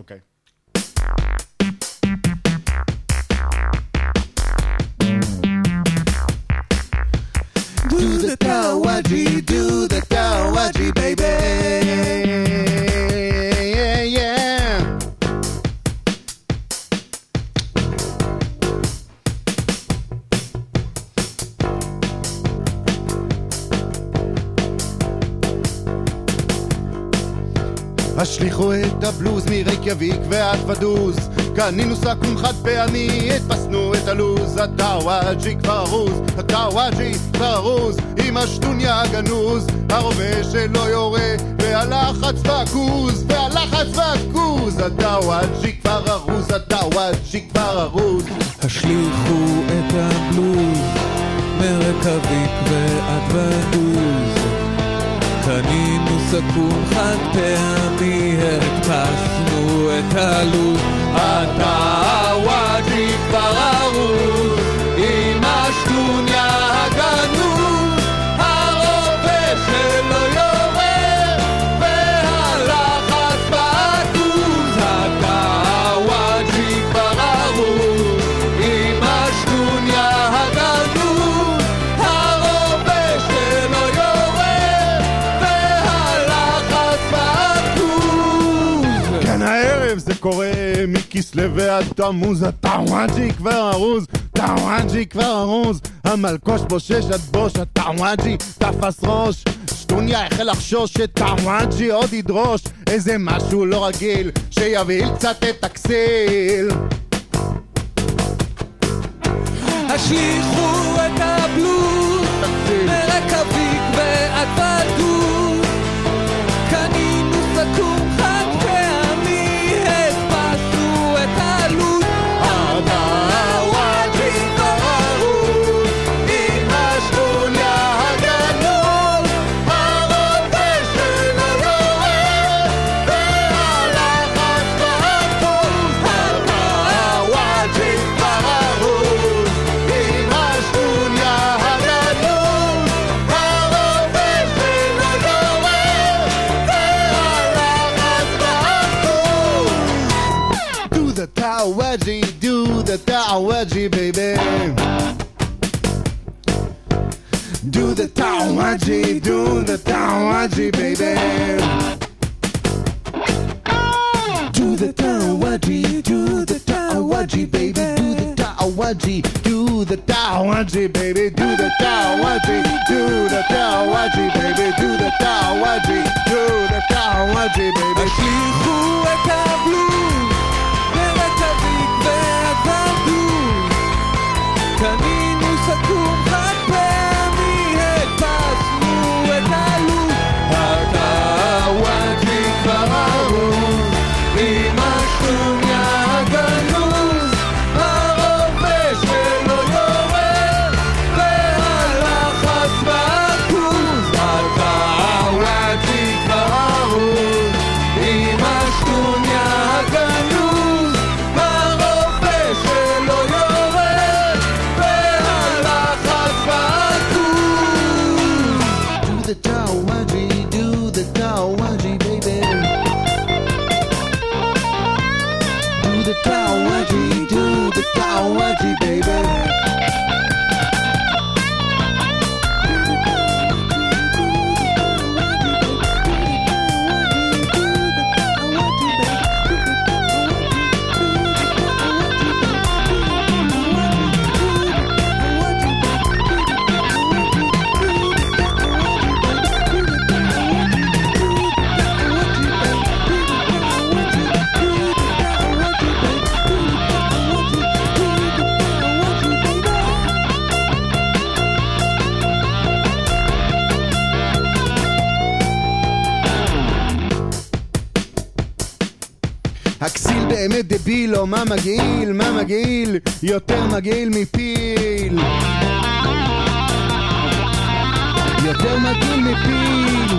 okay. Do the Kawaji השליכו את הבלוז מרייקיאביק ועד ודוז. קנינו סכו"ם חד פעמי, הדפסנו את הלוז. הטאוואג'י כבר ארוז, הטאוואג'י כבר ארוז עם השטוניה הגנוז. הרובה שלו יורה והלחץ בכוז והלחץ בכוז הטאוואג'י כבר ארוז, הטאוואג'י כבר ארוז. השליכו את הבלוז מרקביק ועד ודוז סכו"ם חד פעמי, הדפסנו את הלו"ז הטאוואג'י הערב זה קורה מכסלו ועד תמוז הטאוואג'י כבר ארוז טאוואג'י כבר ארוז המלקוש בושש עד בוש הטאוואג'י תפס ראש שטוניה החל לחשוש שטאוואג'י עוד ידרוש איזה משהו לא רגיל שיבהיל קצת את הכסיל. השליכו veggie, do the towel wedgie, baby. Do the towel wedgie, do the towel wedgie, baby. Do the towel wedgie, do the towel wedgie, baby. Do the towel wedgie, do the towel wedgie, baby. Do the towel wedgie, do the towel wedgie, baby. Do the towel wedgie, do the towel wedgie, baby. I want you, baby. הכסיל באמת דביל, או מה מגעיל, מה מגעיל, יותר מגעיל מפיל. יותר מגעיל מפיל.